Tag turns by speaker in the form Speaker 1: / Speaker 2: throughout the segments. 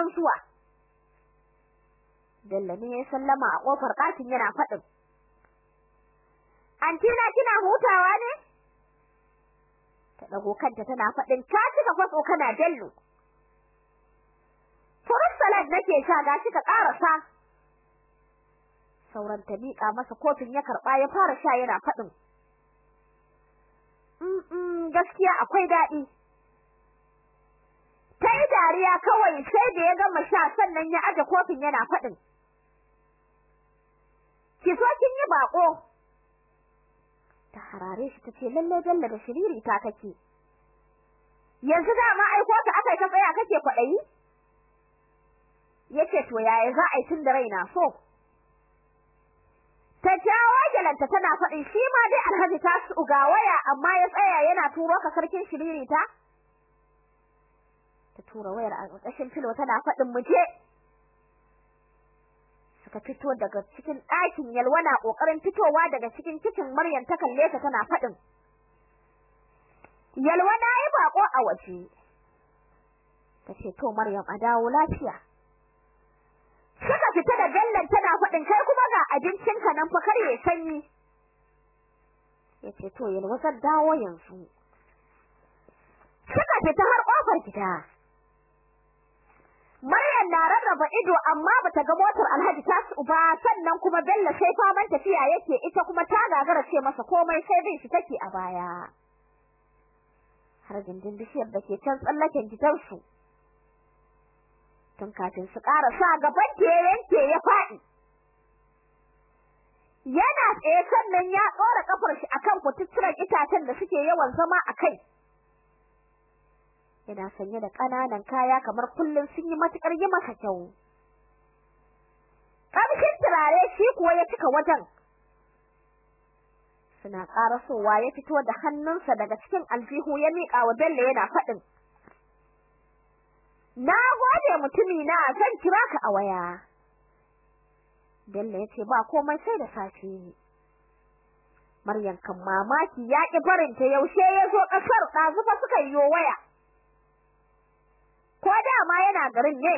Speaker 1: nan zuwa ne ya sallama a ƙofar ɗakin yana faɗin. Antina kina hutawa ne? Ta dago kanta tana faɗin ka cika kwaso kana Bello. Furut salad nake sha ga ka ƙarasa. Sauran ta miƙa masa kofin ya karɓa ya fara sha yana faɗin. Gaskiya akwai daɗi. Ta yi dariya kawai sai da ya gama sha sannan ya aje kofin yana faɗin. Ki so kin yi baƙo. Ta harare shi ta ce lalle Bello da shiriri ta kake. Yanzu dama aiko ka akai ka tsaya kake kwaɗayi? Yace to yaya za a yi tun da raina so? Ta jawo galanta tana faɗin shi ma dai alhaji ta su ga waya amma ya tsaya yana turo ka sarkin shiriri ta? Ta tura wayar a ƙarƙashin filo tana faɗin mu je. Suka fito daga cikin ɗakin yalwana ƙoƙarin fitowa daga cikin kicin Maryam ta kalle ta tana faɗin. Yalwana yi baƙo a waje. Tace to Maryam a dawo lafiya. Suka fita da gallan tana faɗin kai kuma ga abincinka nan fa kar ya sanyi. Yace to yalwa zan dawo yanzu. Suka fita har ƙofar gida. Rarraba ido amma bata ga motar Alhaji Tasu ba sannan kuma Bello sai faman tafiya yake ita kuma ta gagara ce masa komai sai bin shi take a baya. Har gindin bishiyar da ke can tsallaken gidansu. Tun kafin su ƙara sa gaban da yanke ya faɗi. Yana tsaye sannan ya ɗora ƙafar shi akan kututturen itacen da suke yawan zama a kai. Yana sanye da ƙananan kaya kamar kullum sun yi matuƙar yi masa kyau. Kamshin turare shi kuwa ya cika wajen. Suna ƙarasowa ya fito da hannunsa daga cikin aljihu ya miƙa wa Bello yana faɗin. Na gode mutumi na zan kira ka a waya. Bello ya ce ba komai sai da safe Maryam kan mamaki ya ƙi barinta yaushe ya zo ƙasar ɗazu fa suka yi waya. Ko dama yana garin ne?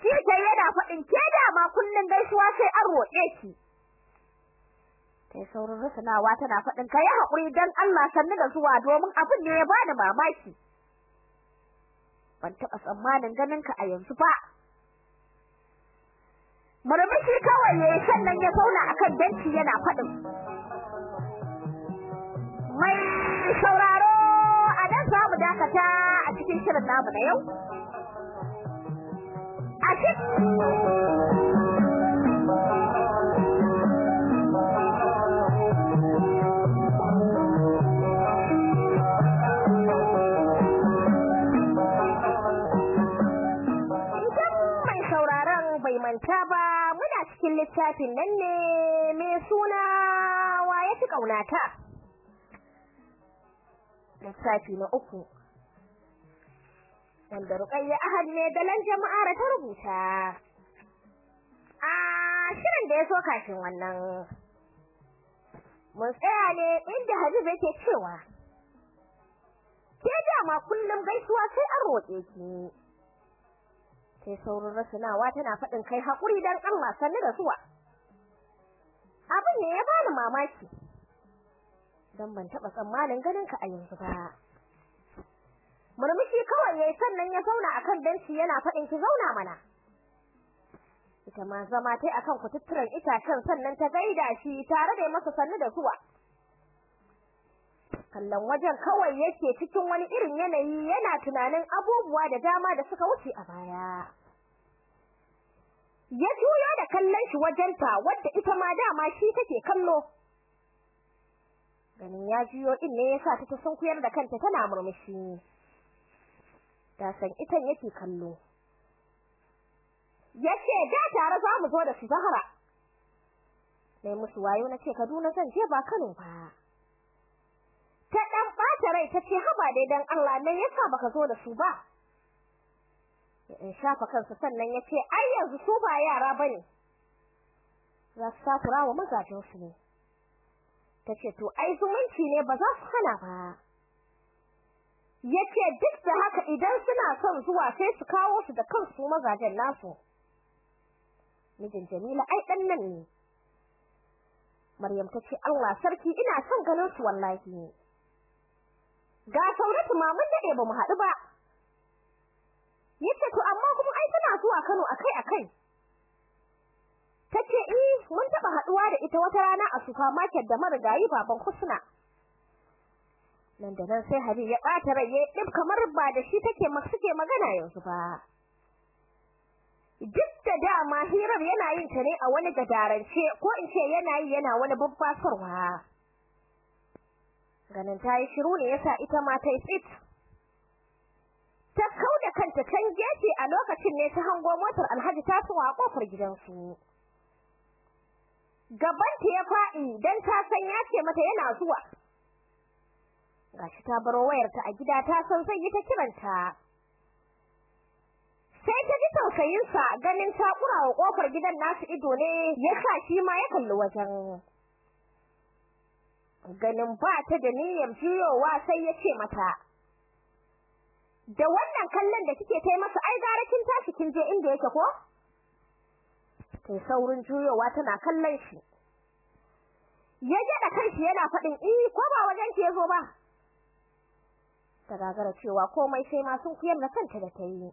Speaker 1: Jita yana faɗin ke dama kullun gaisuwa sai an roƙe ki. Kai saurin rusunawa tana faɗin kai haƙuri dan Allah sannu da zuwa domin abin ne ya bani mamaki. Ban taɓa tsammanin ganin ka a yanzu ba. Murmushi kawai yayi sannan ya zauna akan benci yana faɗin. Mai nan za mu dakata a cikin shirin namu na yau. A manta ba muna cikin littafin nan ne mai suna wa ya fi ƙaunata. Littafi na uku. Wanda Ruqayya Ahad ne dalan jama'ar ta rubuta. A shirin da ya so kafin wannan. Mun tsaya ne inda Habib yake cewa ke dama kullum gaisuwa sai an roƙe ki. Sai saurin rasunawa tana faɗin kai haƙuri dan Allah sannu da zuwa. Abin ne ya bani mamaki. Dan ban taba tsammanin ganin ka a yanzu ba. Murmushi kawai yayi sannan ya zauna akan benci yana faɗin ki zauna mana. Ita ma zama tai akan kututturen itacen sannan ta gaida shi tare da masa sannu da zuwa. Kallon wajen kawai yake cikin wani irin yanayi yana tunanin abubuwa da dama da suka wuce a baya. Ya juyo da kallon shi wajenta wadda ita ma dama shi take kallo. Ganin ya jiyo din ne yasa ta sunkuyar da kanta tana murmushi. Ta san itan yake kallo. Yace da tare za mu zo da su Zahra. Dai musu wayo nace Kaduna zan je ba Kano ba. Ta dan bata rai tace haba dai dan Allah ne yasa baka zo da su ba? In shafa kansa sannan ya ce ai yanzu su ba yara ba ne za su takura wa mazajin su ne. Tace to ai zumunci ne ba za su hana ba. Yace duk da haka idan suna son zuwa sai su kawo su da kansu mazajen nasu. Mijin Jamila ai dan nan ne. Maryam ta ce Allah sarki ina son ganin su wallahi. Ga Sauratu ma mun daɗe ba mu haɗu ba. Yace to amma kuma ai tana zuwa Kano akai akai tace eh mun taba haɗuwa da ita wata rana a supermarket da marigayi baban Husna nan da nan sai Habib ya bata rai ya dib kamar ba da shi take suke magana yanzu ba. Duk da dama hirar yana yin ta ne a wani gadarance ko in ce yana yi yana wani babbasarwa ganin ta yi shiru ne yasa ita ma ta yi tsit. Ta kauda kanta can gefe a lokacin ne ta hango motar Alhaji ta tsuwa ƙofar gidansu. Gaban ta ya faɗi dan ta san ya ce mata yana zuwa. Gashi ta baro wayarta a gida ta san yi ta kiranta. Sai ta ji tausayin sa ganin ta kurawa ƙofar gidan nasu ido ne ya sa shi ma ya kalli wajen. Ganin ba ta da niyyar juyowa sai ya ce mata da wannan kallon da kike kai masa ai gara kin tashi kin je inda yake ko? Sai saurin juyowa tana kallon shi. Ya ga da kanshi yana faɗin eh ko ba wajen ya zo ba? Ta gagara cewa komai sai ma sun kuyar da kanta da ta yi.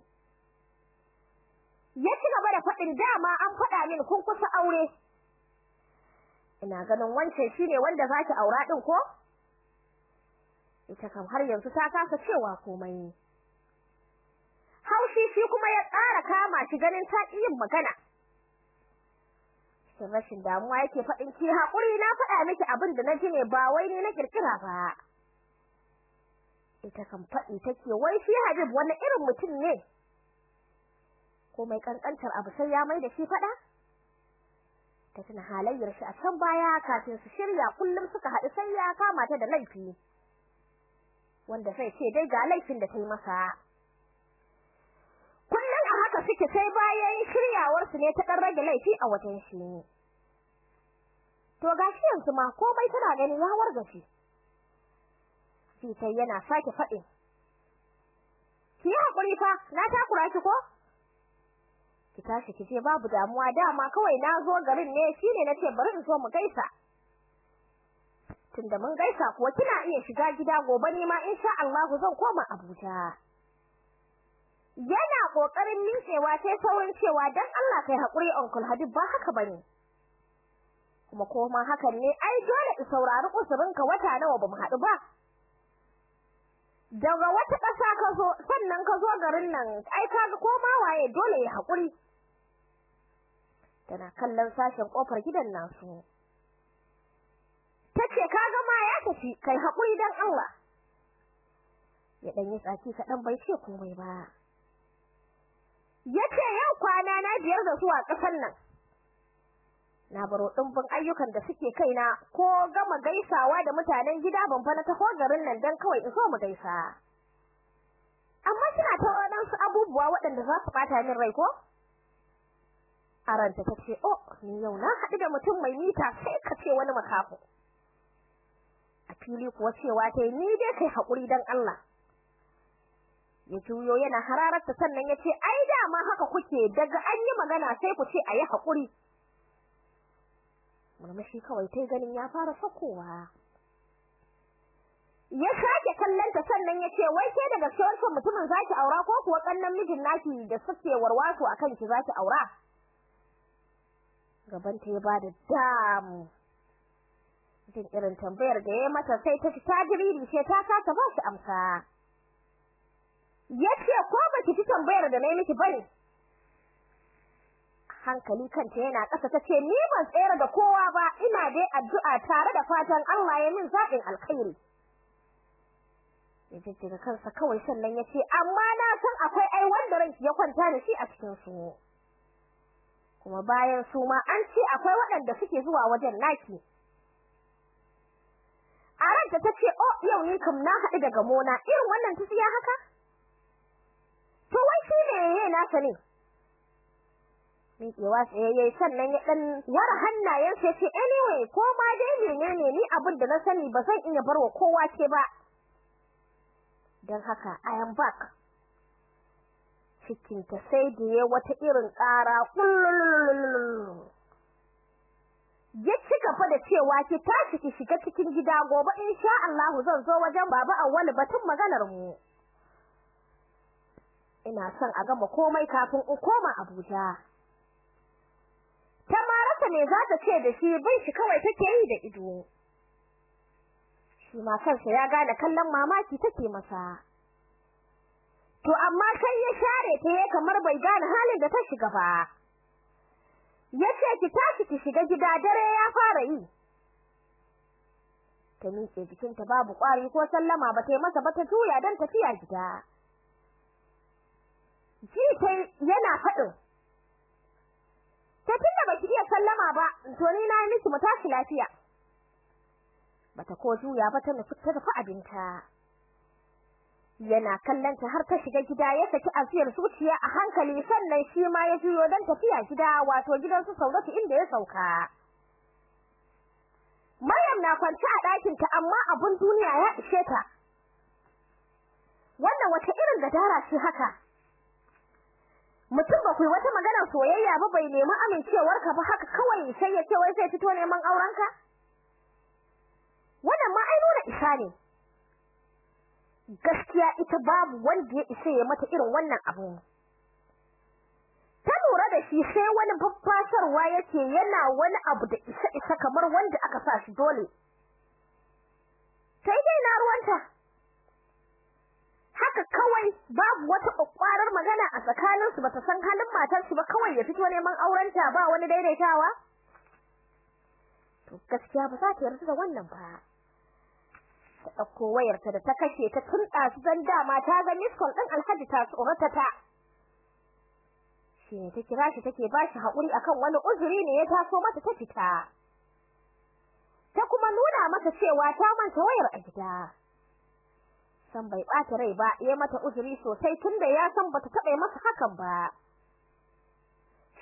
Speaker 1: Ya ci gaba da faɗin dama an faɗa min kun kusa aure. Ina ganin wancan shine wanda zaki aura din ko? Ita kam har yanzu ta kasa cewa komai haushi shi kuma ya ƙara kama shi ganin ta yin magana. Cikin rashin damuwa yake faɗin ki haƙuri na faɗa miki abin da na ji ne ba wai ni na kirkira ba. Ita kan faɗi take wai shi Habib wani irin mutum ne? Ko mai kankantar abu sai ya mai da shi faɗa? Ta tuna halayyar shi a can baya kafin su shirya kullum suka haɗu sai ya kama ta da laifi. Wanda sai ce dai ga laifin da ta yi masa. Suke sai bayan shiryawar su ne ta dan rage laifi a wajen shi to gashi yanzu ma komai tana ganin ya warga shi. Sai yana sake faɗin. Ki haƙuri fa na takura ki ko? Ki tashi ki je babu damuwa dama kawai na zo garin ne shine nace bari in so mu gaisa. Tunda mun gaisa kuwa kina iya shiga gida gobe ne ma insha Allah zan koma Abuja. Yana ƙoƙarin miƙewa sai saurin cewa dan Allah kai haƙuri uncle Habib ba haka ba ne kuma koma hakan ne ai dole in saurari usurinka wata nawa ba mu haɗu ba. Daga wata ƙasa ka zo sannan ka zo garin nan ai kaga koma waye dole ya haƙuri tana kallon sashen ƙofar gidan nasu. Tace kaga ma ya tafi kai haƙuri dan Allah. Ya dan yi tsaki kaɗan bai ce komai ba. Ya ce yau kwana na biyar da zuwa ƙasar nan. Na baro dimbin ayyukan da suke kaina ko gama gaisawa da mutanen gida ban fa na taho garin nan dan kawai in so mu gaisa. Amma kina ta wadansu abubuwa waɗanda za su bata min rai ko? Aranta tace oh ni yau na haɗu da mutum mai mita sai ka ce wani makafu a fili kuwa cewa ta ni dai kai haƙuri dan Allah. Ya juyo yana hararta sannan ya ce ai dama haka kuke daga an yi magana sai ku ce ayi haƙuri murmushi kawai tai ganin ya fara sakowa ya sake kallon ta sannan ya ce wai ke daga wancan mutumin zaki aura ko kuwa kannan mijin naki da suke warwaso akan ki zaki aura? Gaban ta ya ba da dam jin irin tambayar da ya mata sai ta ta jiriri sai ta kasa ba shi amsa. Ya ce ko baki ci tambayar da na yi miki ba ne hankali kanta yana ƙasa tace ni ban tsere da kowa ba ina dai addu'a tare da fatan Allah ya min zaɓin alkhairi. Ya jijjiga kansa kawai sannan ya ce amma na san akwai ai wanda ranki ya kwanta da shi a cikin su kuma bayan su ma an ce akwai waɗanda suke zuwa wajen naki. A ranta tace oh yau ni kam na haɗu da gamona irin wannan tsiya haka? Yayi nasa ne. Miƙewa tsayayye sannan ya dan wara hannayensa ya ce anyway ko ma dai menene ni abin da na sani ba zan iya barwa kowa ce ba. Dan haka I am back. Cikin ta sai da ya wata irin ƙara kullul ya ci gaba da cewa ki tashi ki shiga cikin gida gobe insha Allah zan zo wajen baba Awwal batun maganar mu. Ina son a gama komai kafin in koma Abuja. Ta marasa me za ta ce da shi bin shi kawai take yi da ido. Shi ma kansa ya gane kallon mamaki take masa. To amma sai ya share ta ya kamar bai gane halin da ta shiga ba. Yace ki tashi ki shiga gida dare ya fara yi. Ta miƙe jikinta babu ƙwari ko sallama ba ta yi masa ba ta juya don tafiya gida. Ji tai yana faɗin. Ta tunda baki iya sallama ba to ni na miki mu tashi lafiya. Bata ko juya ba ta nufi ta abinta. Yana kallanta har ta shiga gida ya saki asiyar zuciya a hankali sannan shi ma ya juyo don tafiya gida wato gidan su Saudatu inda ya sauka. Maryam na kwance a ɗakin ta amma abun duniya ya ishe ta. Wannan wata irin gadara ce haka. Mutum ba kai wata magana soyayya ba bai nemi amincewar ka ba haka kawai sai ya ce wai sai fito neman auren ka wannan ma ai nuna isa ne. Gaskiya ita babu wanda ya isa ya mata irin wannan abu. Ta lura da shi sai wani babbasarwa yake yana wani abu da isa isa kamar wanda aka sa shi dole. Sai dai na ruwanta. Haka kawai babu wata kokwarar magana a tsakanin su bata san halin matar shi ba kawai ya fito neman aurenta ba wani daidaitawa. To gaskiya ba za ta yarda da wannan ba. Ta ɗauko wayarta da ta kashe ta tunda su dan dama ta ga miss call din Alhaji ta tsorata ta. Shine ta kira shi take ba shi haƙuri akan wani uzuri ne ya taso mata ta fita. Ta kuma nuna mata cewa ta manta wayar a gida. San bai bata rai ba ya mata uzuri sosai tunda ya san bata taɓa masa hakan ba.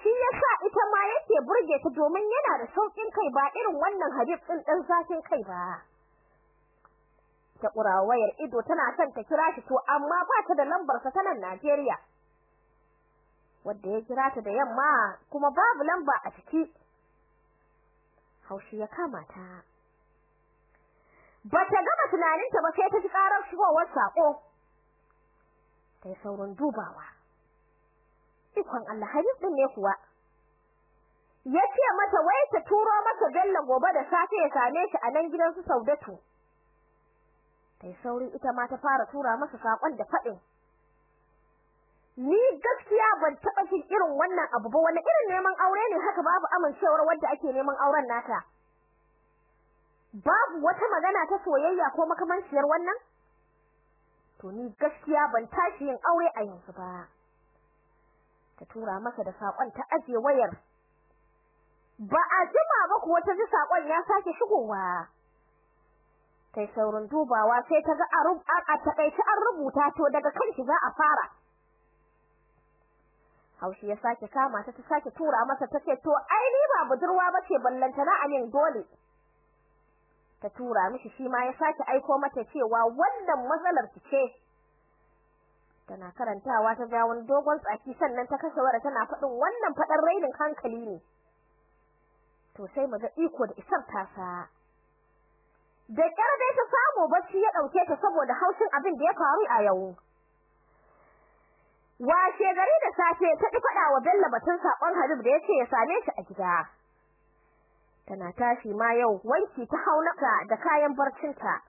Speaker 1: Shi yasa ita ma yake burge ta domin yana da saukin kai ba irin wannan Habib din dan zafin kai ba. Ta wayar ido tana son ta kira shi to amma ba ta da lambar sa ta nan Najeriya. Wanda ya kira ta da yamma kuma babu lamba a ciki. Haushi ya kama ta. Bata gama tunaninta ba sai ta ji karar shigowar sako sai saurin dubawa. Ikon Allah Habib din ne kuwa. Yace mata wai ta turo masa Bello gobe da safe ya same shi a nan gidan su Saudatu. Sai sauri ita ma ta fara tura masa saƙon da faɗin ni gaskiya ban taba jin irin wannan abu ba wani irin neman aure ne haka babu amincewar wanda ake neman auren nata. Babu wata magana ta soyayya ko makamanciyar wannan? To ni gaskiya ban tashi yin aure a yanzu ba. Ta tura masa da saƙon ta aje wayar. Ba a jima ba kuwa ta ji saƙon ya sake shigowa. Kai saurin dubawa sai ta ga a taƙaice an rubuta to daga kanki za a fara. Haushi ya sake kama ta ta sake tura masa tace to ai ni ba budurwa bace ballantana amin dole. Ta tura mishi shi ma ya sake aiko mata cewa wannan matsalar ki ce. Tana karantawa ta ga wani dogon tsaki sannan ta kashe wara tana faɗin wannan faɗan rainin hankali ne. To sai mu ga iko da isar tasa. Da kyar dai ta samu bacci ya ɗauke ta saboda haushin abin da ya faru a yau. Washe gari da safe ta ki faɗa wa Bello batun saƙon Habib da ya ce ya same shi a gida. Tana tashi ma yau wanki ta haunaka da kayan barcinta.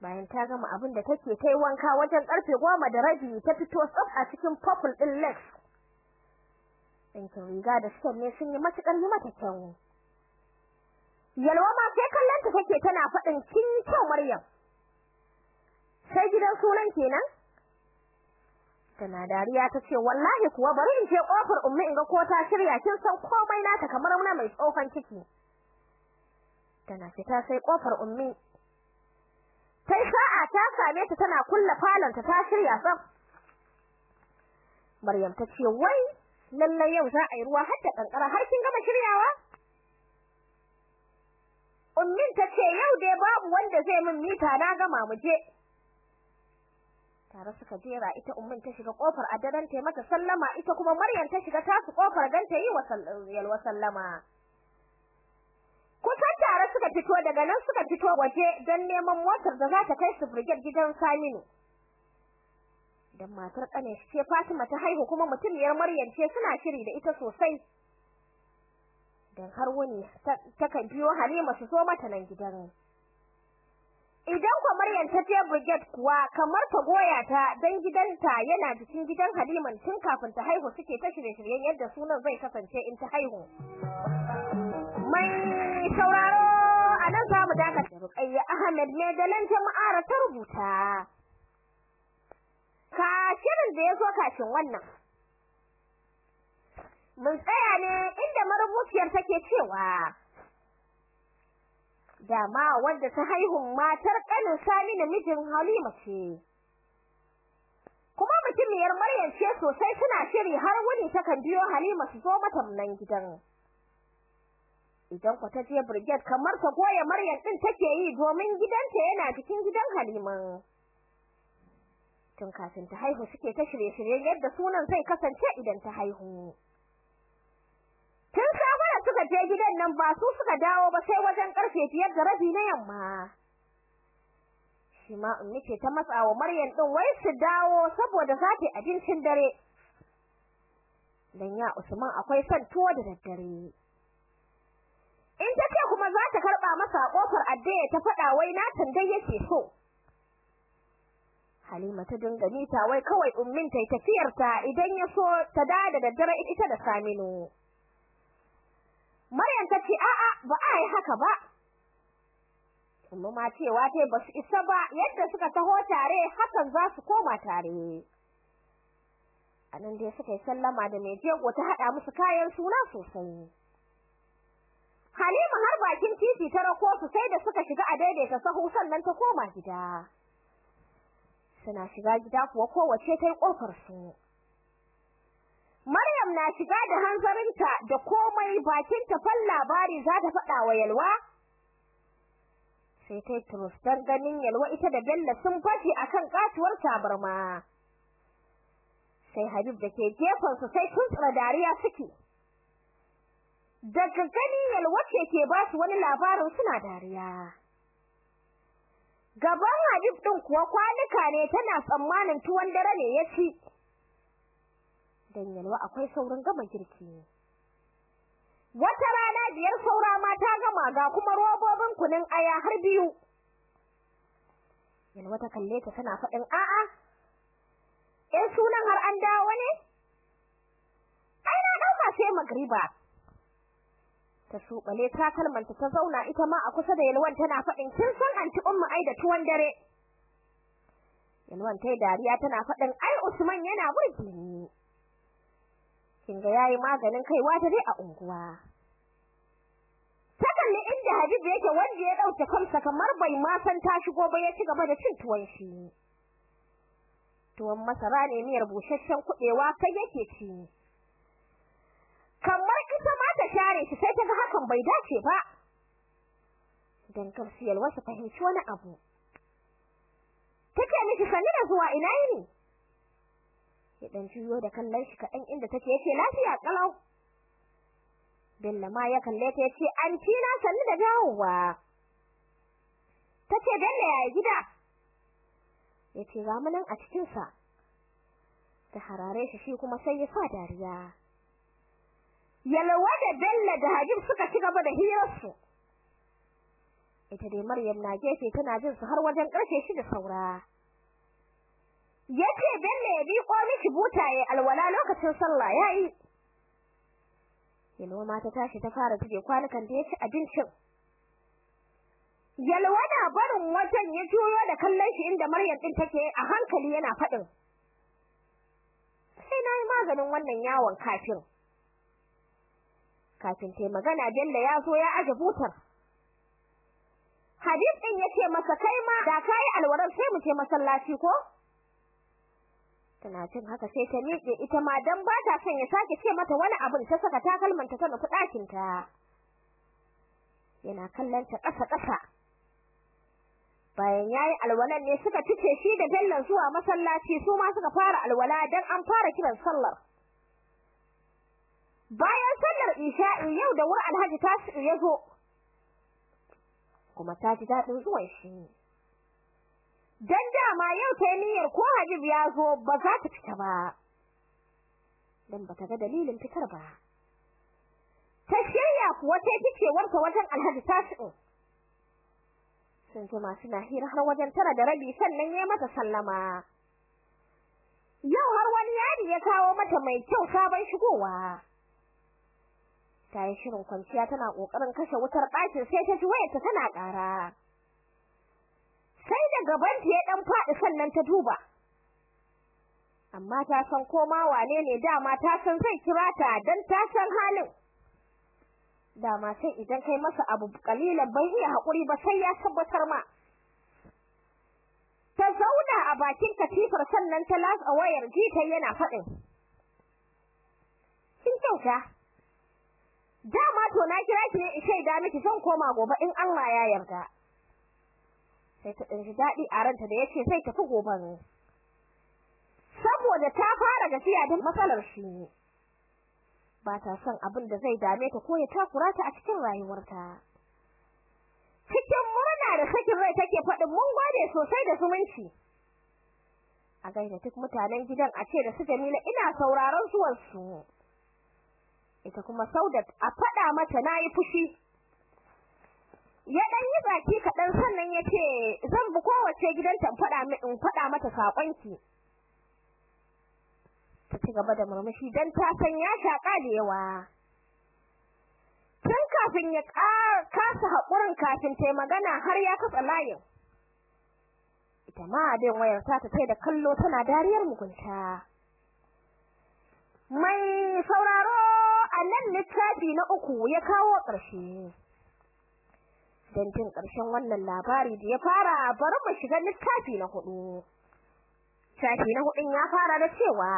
Speaker 1: Bayan ta gama abin da take tai wanka wajen ƙarfe goma da rabi ta fito tsaf a cikin purple din lex ɗinkin riga da shan ne sun yi matuƙar yi mata kyau. Yalwa ma sai kallon ta take tana faɗin kin kyau maryam. Sai gidan sunan kenan? Tana dariya ta ce wallahi kuwa bari in je ƙofar ummi in ga ko ta shirya. Kin san komai nata kamar muna mai tsofan ciki. Tana fita sai ƙofar ummi. Sai sa'a ta same ta tana kulla falon ta ta shirya tsaf. Maryam ta ce wai lalle yau za a yi ruwa har da kankara har kin gama shiryawa? Ummin ta ce yau dai babu wanda zai min mita na gama mu je. Tare suka jera ita ummin ta shiga ƙofar addaran ta mata sallama ita kuma Maryam ta shiga tasu ƙofar dan ta yi wa sallama. Kusan tare suka fito daga nan suka fito waje dan neman motar da za ta kai su brigade gidan Saminu. Dan matar kane ce Fatima ta haihu kuma mutumiyar Maryam ce suna shiri da ita sosai. Dan har wani ta kan biyo Halima su zo mata nan gidan. Idan kwa Maryam ta je brigade kuwa kamar ta goya ta dan gidanta yana cikin gidan Haliman tun kafin ta haihu suke ta shirye-shiryen yadda sunan zai kasance in ta haihu. Mai sauraro a nan za mu dakata. Ruqayya Ahmed ne da lan jama'ar ta rubuta. Ka shirin da ya zo kafin wannan. Mun tsaya ne inda marubuciyar take cewa dama wanda ta haihu matar kanin Sani da mijin Halima ce. Kuma mutumiyar Maryam ce sosai suna shiri har wani takan biyo Halima su zo mata nan gidan. Idan ku ta je brigade kamar ta goye Maryam din take yi domin gidanta yana cikin gidan Halima. Tun kafin ta haihu suke ta shirye-shiryen yadda sunan zai kasance idan ta haihu. Suka je gidan nan ba su suka dawo ba sai wajen ƙarfe biyar da rabi na yamma. Shi ma ummi ce ta matsa wa Maryam din wai su dawo saboda za ta abincin dare. Dan ya Usman akwai son tuwo da daddare. In ta ce kuma za ta karɓa masa ƙofar addaya ta fada wai na tandai yake so. Halima ta dinga mita wai kawai ummin ta tafiyar ta idan ya so ta da da daddare ita da Saminu. Maryam ta ce a'a ba a yi haka ba. Umma ma cewa tai ba su isa ba yadda suka taho tare hakan za su koma tare. Anan dai suka yi sallama da mai jego ta hada musu kayan suna sosai. Halima har bakin titi ta rako su sai da suka shiga a daidaita sahu sannan ta koma gida. Suna shiga gida kuwa kowace ta yi ƙofar su. Maryam na shiga da hanzarinta da komai bakinta fan labari za ta faɗa wa Yalwa. Sai ta turus dan ganin Yalwa ita da Bello sun fashe akan katuwar tabarma. Sai Habib da ke gefen su sai sun tsara dariya suke. Daga gani Yalwa ce ke ba su wani labarin suna dariya. Gaban Habib ɗin kuwa kwanuka ne tana tsammanin tuwon dare ne ya ci. Dan yalwa akwai saurin gama girki wata rana biyar saura ma ta gama ga kuma robobin kunun aya har biyu. Yalwa ta kalle ta tana faɗin a'a eh sunan har an dawo ne? Ai na ɗauka sai magriba. Ta subale ta kalmanta ta zauna ita ma a kusa da yalwan tana faɗin kin san anti ummu ai da tuwon dare? Yalwan tai dariya tana faɗin ai usman yana burge ni kinga yayi maganin kaiwa ta dai a unguwa. Ta kalli inda Habib yake wanda ya ɗauke kansa kamar bai ma san ta shigo ba ya ci gaba da cin tuwon shi tuwon masara ne miyar busasshen kubewa kai yake ci kamar ita ma ta share shi sai ta ga hakan bai dace ba. Dan karsiyar wasu fahimci wani abu. Take miki sani da zuwa ina yini? Ya dan juyo da kallon shi kaɗan inda take ya ce lafiya kalau Bello ma ya kalle ta ya ce anti na sanni da dawowa. Tace Bello ya gida? Yace ga mu nan a cikin sa ta harare shi shi kuma sai ya sa dariya. Yalwa da Bello da Habib suka ci gaba da hirarsu. Ita dai Maryam na gefe tana jin su har wajen ƙarfe shi da saura. Ya ce Bello ya bi ko miki butaye alwala lokacin sallah yayi. Yalwa ma ta tashi ta fara tuje kwanukan da yaci abincin. Yalwa na barin wajen ya juyo da kallon shi inda Maryam din take a hankali yana faɗin. Sai na yi maganin wannan yawon kafin. Kafin tai magana Bello ya zo ya aje butar. Hadis din ya ce masa kai ma da kai alwaran sai mu je masallaci ko? Tana cin haka sai ta miƙe ita ma dan ba ta son ya sake ce mata wani abin ta saka takalmanta ta nufi ɗakin ta yana kallon ta ƙasa ƙasa. Bayan yayi alwalan ne suka tice shi da dallan zuwa masallaci su ma suka fara alwala dan an fara kiran sallar. Bayan sallar isha'i yau da wuri alhaji tasiru ya zo. Kuma ta ji daɗin zuwan shi. Dan dama yau ta niyyar ko Habib ya zo ba za ta fita ba. Dan bata ga dalilin fitar ba. Ta shirya kuwa sai ficewarta wajen Alhaji Tasi'u sun jima suna hira har wajen tara da rabi sannan ya mata sallama. Yau har wani yadi ya kawo mata mai kyau sabon shigowa. Ta yi shirin kwanciya tana ƙoƙarin kashe wutar ɗakin sai ta ji wayarta tana ƙara. Sai da gaban ta ya dan faɗi sannan ta duba. Amma ta san koma wane ne dama ta san zai kira ta dan ta san halin. Dama sai idan kai masa abu kalilan bai iya haƙuri ba sai ya tabbatar ma. Ta zauna a bakin katifar sannan ta latsa wayar jita yana faɗin. Kin kyauta? Dama to na kira ki ne in shaida miki zan koma gobe in Allah ya yarda. Sai ta daɗi a ranta da ya ce sai tafi gobe ne. Saboda ta fara gajiya da matsalar shi ba ta son abin da zai dame ta ko ya takura ta a cikin rayuwarta. Cikin murna da sakin rai take faɗin mun gode sosai da zumunci. A gaida duk mutanen gidan a ce da su Jamila ina sauraron zuwan su ita kuma Saudat a faɗa mata na yi fushi. Ya dan yi baki kaɗan sannan ya ce zan bi kowace gidanta in faɗa mata saƙonki. Ta ci gaba da murmushi dan ta san ya shaƙa da yawa. Tun kafin ya kasa haƙurin kafin ta magana har ya katsa layin. Ita ma abin wayar ta ta da kallo tana dariyar mugunta. Mai sauraro a nan littafi na uku ya kawo ƙarshe. Don jin ƙarshen wannan labari da ya fara bari mu shiga littafi na huɗu. Littafi na hudun ya fara da cewa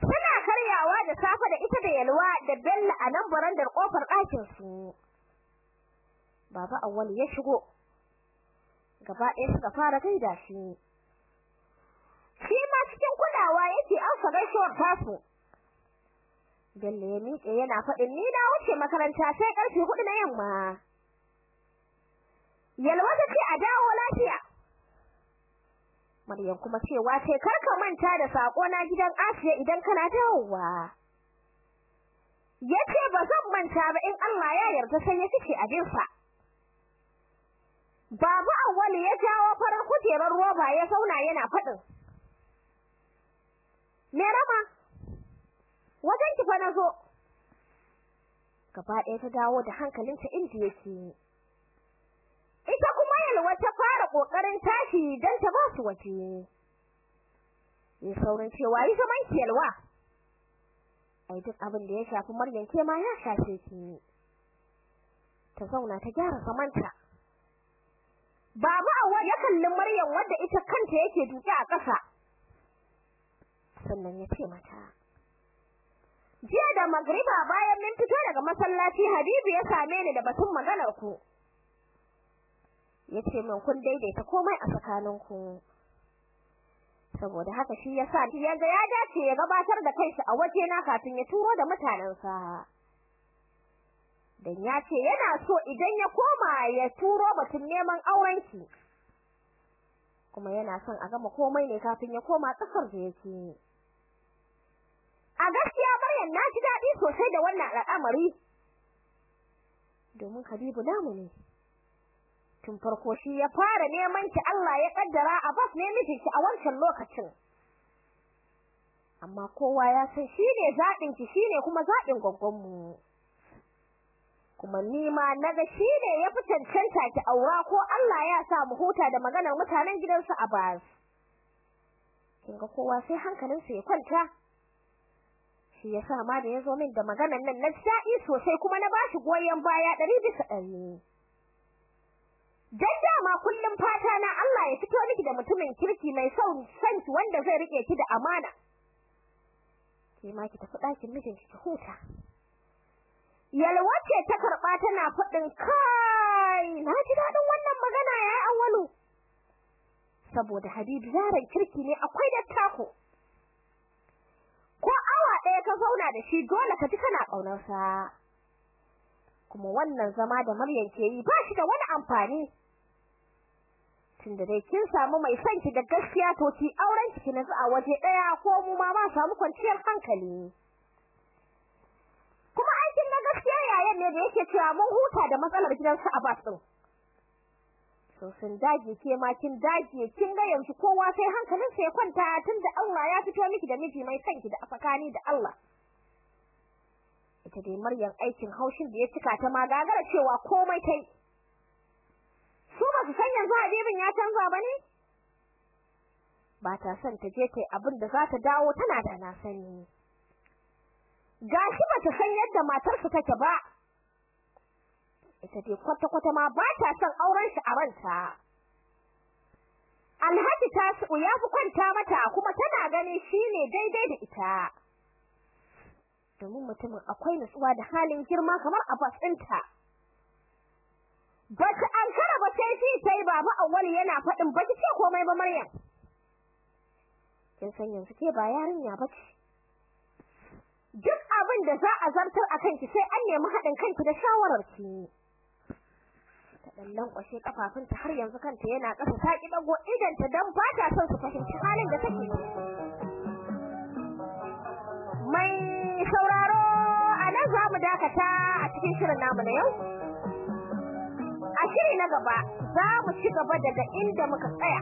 Speaker 1: suna karyawa da safe da ita da yalwa da Bello a nan barandar ƙofar ɗakin su Baba Awwal ya shigo gaba ɗaya suka fara gaida shi. Shi ma cikin kulawa yake amsa gaisuwar tasu. Bello ya miƙe yana faɗin ni na wuce makaranta sai ƙarfe huɗu na yamma. Yalwa ta ce a dawo lafiya Maryam kuma cewa sai kar ka manta da sako na gidan Asiya idan kana dawowa. Yace ba zan manta ba in Allah ya yarda sai ya fice abinsa. Babu Awwali ya jawo farar kujerar roba ya zauna yana faɗin. Me rama? Wajen ki fa na zo. Gaba ɗaya ta dawo da hankalinta inda yake. Ita kuma yalwa ta fara ƙoƙarin tashi dan ta ba su waje. Yi saurin cewa yi zaman ki yalwa. Ai duk abin da ya shafi Maryam ke ma ya shafe ki. Ta zauna ta gyara zamanta. Baba Awwa ya kalli Maryam wadda ita kanta yake duke a ƙasa. Sannan ya ce mata Jiya da magriba bayan min fito daga masallaci Habibu ya same ni da batun maganar ku. Ya ce min kun daidaita komai a tsakaninku. Saboda haka shi yasa ya ga ya dace ya gabatar da kansa a waje na kafin ya turo da mutanensa. Dan ya ce yana so idan ya koma ya turo batun neman aurenki. Kuma yana son a gama komai ne kafin ya koma ƙasar da yake. A gaskiya Maryam na ji daɗi sosai da wannan al'amari. Domin Habibu namu ne. Tun farko shi ya fara neman ki Allah ya kaddara Abbas ne mijinki a wancan lokacin. Amma kowa ya san shine zabin ki shine kuma zabin gaggonmu kuma ni ma na ga shine ya fi cancanta ki aura ko Allah ya sa mu huta da maganar mutanen gidansu Abbas kinga kowa sai hankalinsa ya kwanta. Shi yasa ma da ya zo min da maganar nan na sa'i sosai kuma na bashi goyen baya 100 bisa 100 Dan dama kullum fata na Allah ya fito miki da mutumin kirki mai son sanki wanda zai riƙe ki da amana. Ke ma ki tafi ɗakin mijinki ki huta. Yalwace ta karɓa tana faɗin kai na ji daɗin wannan magana ya awwalu saboda Habibu yaron kirki ne akwai da tako ko awa ɗaya ka zauna da shi dole ka ji kana ƙaunar sa kuma wannan zama da Maryam ke yi ba shi da wani amfani. Tunda dai kin samu mai son ki da gaskiya to ki auren ki na a waje ɗaya ko mu ma ma samu kwanciyar hankali. Kuma ai kin ga gaskiya yayan ne da yake cewa mun huta da matsalar gidansu Abbas din so sun dage ke ma kin dage kin ga yanzu kowa sai hankalin sa ya kwanta tunda Allah ya fito miki da miji mai kanki da afakani da Allah. Ita dai Maryam aikin haushin da ya cika ta ma gagara cewa komai tai su ba su san yanzu Habibin ya canza ba ne ba ta son ta je ta abin da za ta dawo tana da na sani gashi ba ta san yadda matarsa take ba ita dai kwata-kwata ma ba ta son auren shi a ranta. Alhaji Tasi'u ya fi kwanta mata kuma tana gani shine daidai da ita. Domin mutumin akwai nutsuwa da halin girma kamar Abbas ɗinta. Ba ta ankara ba sai ji sai baba Auwalu yana faɗin ba ki ce komai ba Maryam. Kin san yanzu ke ba yarinya ba ce. Duk abin da za a zartar a kanki sai an nemi haɗin kanki da shawararki. dan lankwashe kafafunta har yanzu kanta yana ƙasa ta ki dago idan ta dan ba ta son su fahimci halin da take mai sauraro a nan za mu dakata a cikin shirin namu na yau. A shiri na gaba za mu ci gaba daga inda muka tsaya.